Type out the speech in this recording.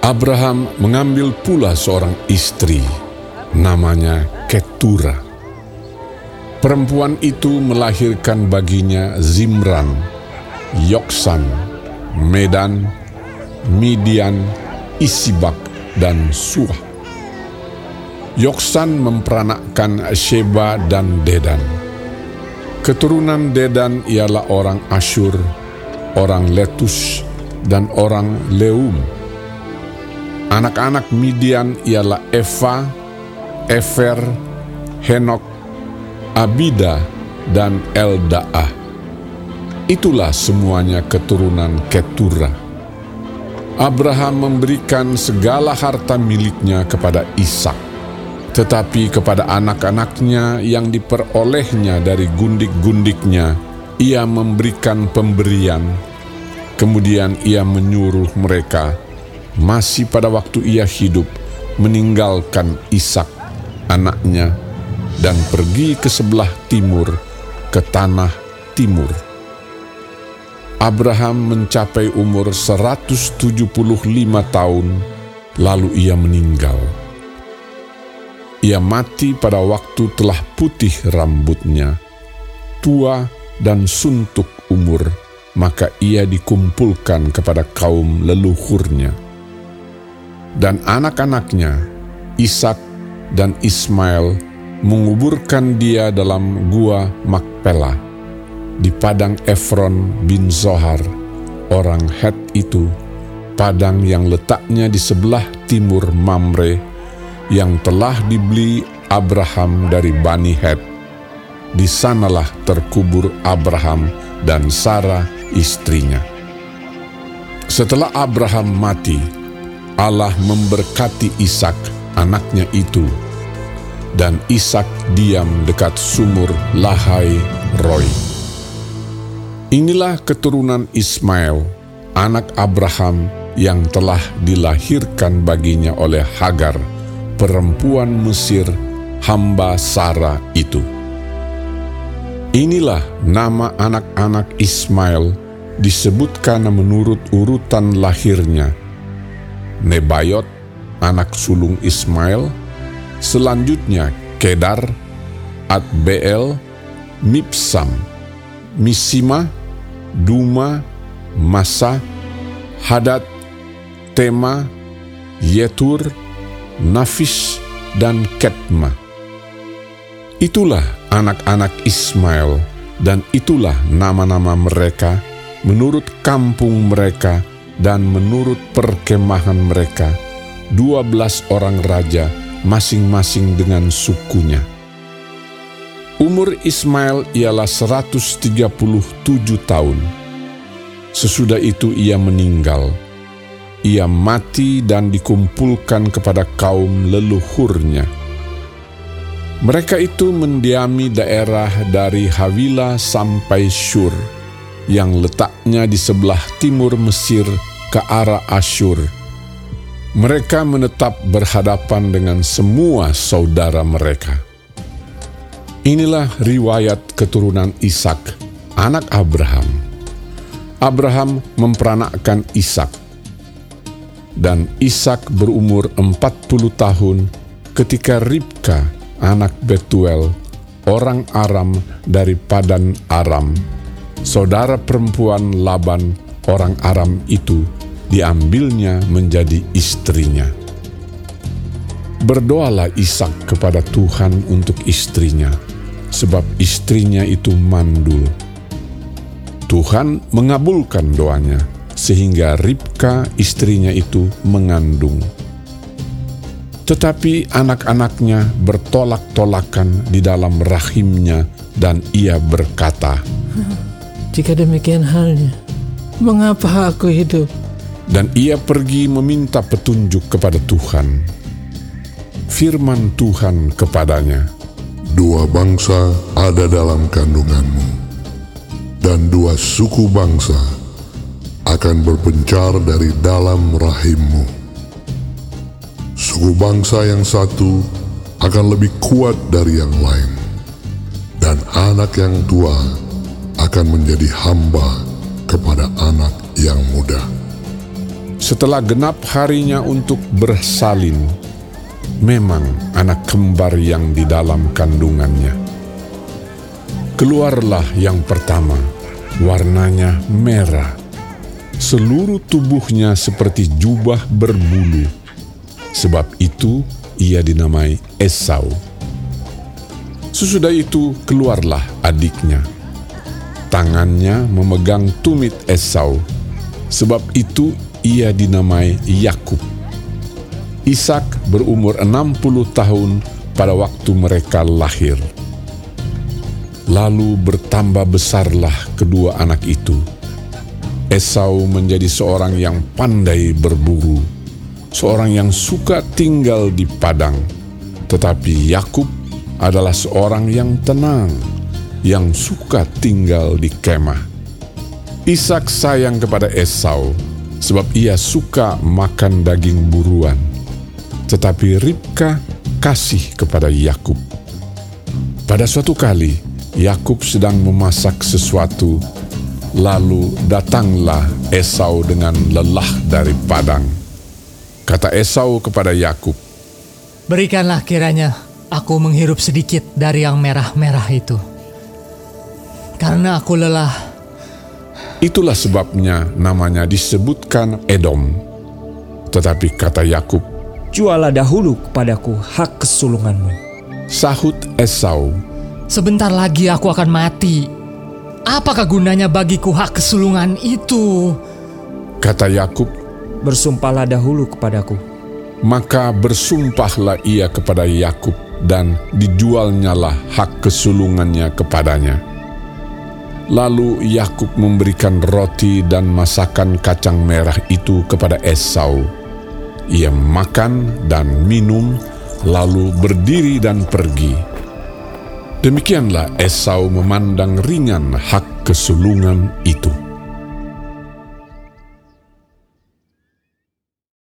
Abraham mengambil pula seorang istri, namanya Ketura. Perempuan itu melahirkan baginya Zimran, Yoksan, Medan, Midian, Isibak, dan Suah. Yoksan memperanakkan Sheba dan Dedan. Keturunan Dedan ialah orang Asyur, orang Letus, dan orang Leum. Anak-anak Midian ialah Eva, Efer, Henok, Abida, dan Eldaah. Itulah semuanya keturunan Ketura. Abraham memberikan segala harta miliknya kepada Ishak, tetapi kepada anak-anaknya yang diperolehnya dari gundik-gundiknya, ia memberikan pemberian. Kemudian ia menyuruh mereka, masih pada waktu ia hidup, meninggalkan Ishak, anaknya, dan pergi ke sebelah timur, ke tanah timur. Abraham mencapai umur 175 tahun, lalu ia meninggal. Ia mati pada waktu telah putih rambutnya, tua dan suntuk umur, maka ia dikumpulkan kepada kaum leluhurnya. Dan anak-anaknya, Ishak dan Ismail, menguburkan dia dalam gua Makpela di padang Efron bin Zohar, orang Het itu, padang yang letaknya di sebelah timur Mamre, yang telah dibeli Abraham dari Bani Het. Di sanalah terkubur Abraham dan Sarah istrinya. Setelah Abraham mati, Allah memberkati Ishak anaknya itu, dan Ishak diam dekat sumur Lahai Roy. Inilah keturunan Ismail, anak Abraham yang telah dilahirkan baginya oleh Hagar, perempuan Mesir, hamba Sarah itu. Inilah nama anak-anak Ismail disebutkan menurut urutan lahirnya. Nebayot, anak sulung Ismail, selanjutnya Kedar, Adbeel, Mipsam, Misima, Duma, Masa, Hadad, Tema, Yetur, Nafis, dan Ketma. Itulah anak-anak Ismail, dan itulah nama-nama mereka menurut kampung mereka dan menurut perkemahan mereka, dua belas orang raja masing-masing dengan sukunya. Umur Ismail ialah 137 tahun. Sesudah itu ia meninggal. Ia mati dan dikumpulkan kepada kaum leluhurnya. Mereka itu mendiami daerah dari Havila sampai Shur, yang letaknya di sebelah timur Mesir ke arah Asyur. Mereka menetap berhadapan dengan semua saudara mereka. Inilah riwayat keturunan Ishak, anak Abraham. Abraham memperanakkan Ishak, dan Ishak berumur 40 tahun ketika Ribka, anak Betuel, orang Aram dari Padan Aram, saudara perempuan Laban, orang Aram itu, diambilnya menjadi istrinya. Berdoalah Ishak kepada Tuhan untuk istrinya, sebab istrinya itu mandul. Tuhan mengabulkan doanya, sehingga Ribka istrinya itu mengandung. Tetapi anak-anaknya bertolak-tolakan di dalam rahimnya dan ia berkata, Jika demikian halnya, mengapa aku hidup? Dan ia pergi meminta petunjuk kepada Tuhan. Firman Tuhan kepadanya, Dua bangsa ada dalam kandunganmu, dan dua suku bangsa akan berpencar dari dalam rahimmu. Suku bangsa yang satu akan lebih kuat dari yang lain, dan anak yang tua akan menjadi hamba kepada anak yang muda. Setelah genap harinya untuk bersalin, memang anak kembar yang di dalam kandungannya. Keluarlah yang pertama, warnanya merah. Seluruh tubuhnya seperti jubah berbulu. Sebab itu ia dinamai Esau. Sesudah itu keluarlah adiknya. Tangannya memegang tumit Esau. Sebab itu ia dinamai Yakub. Ishak berumur 60 tahun pada waktu mereka lahir. Lalu bertambah besarlah kedua anak itu. Esau menjadi seorang yang pandai berburu, seorang yang suka tinggal di padang, tetapi Yakub adalah seorang yang tenang, yang suka tinggal di kemah. Ishak sayang kepada Esau sebab ia suka makan daging buruan, tetapi Ribka kasih kepada Yakub. Pada suatu kali, Yakub sedang memasak sesuatu, lalu datanglah Esau dengan lelah dari padang. Kata Esau kepada Yakub, Berikanlah kiranya aku menghirup sedikit dari yang merah-merah itu. Karena aku lelah. Itulah sebabnya namanya disebutkan Edom. Tetapi kata Yakub, Jualah dahulu kepadaku hak kesulunganmu. sahut Esau, Sebentar lagi aku akan mati. Apakah gunanya bagiku hak kesulungan itu? kata Yakub, Bersumpahlah dahulu kepadaku. maka bersumpahlah ia kepada Yakub dan dijualnyalah hak kesulungannya kepadanya. Lalu Yakub memberikan roti dan masakan kacang merah itu kepada Esau. Ia makan dan minum, lalu berdiri dan pergi. Demikianlah Esau memandang ringan hak kesulungan itu.